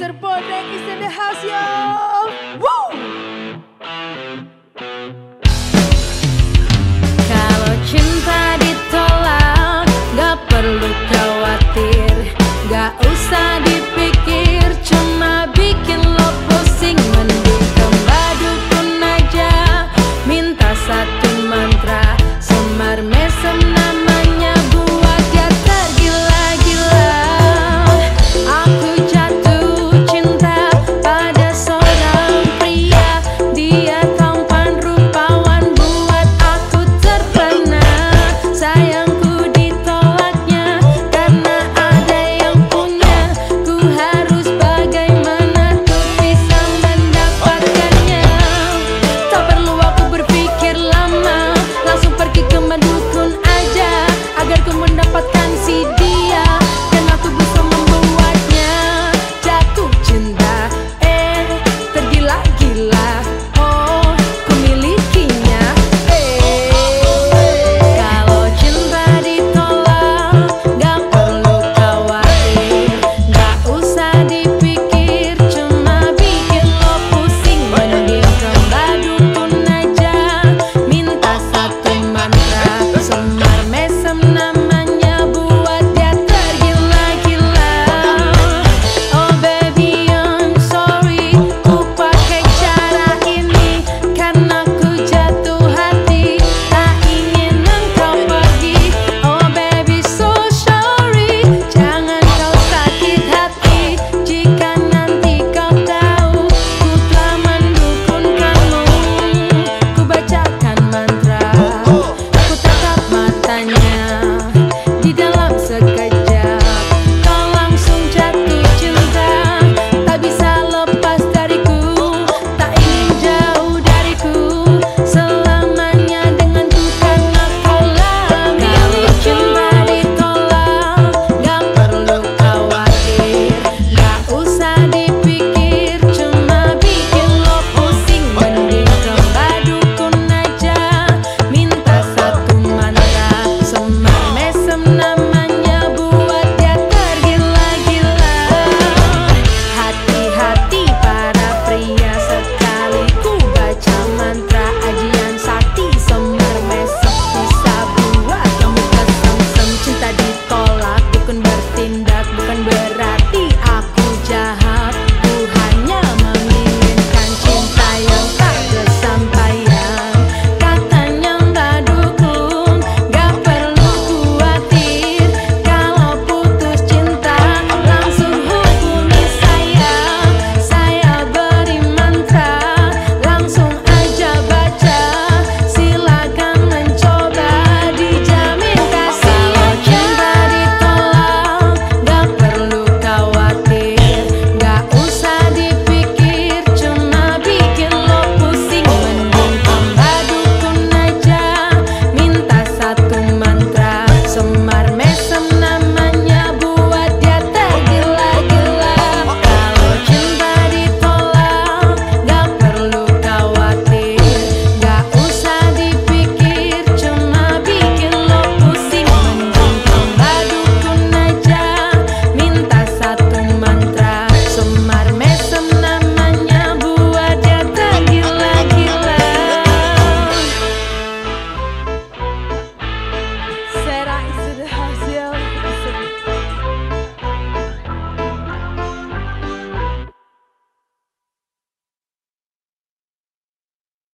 Mr. Bonek is in the house, yo. Woo! Kalau cinta ditolak, gak perlu khawatir, gak usah di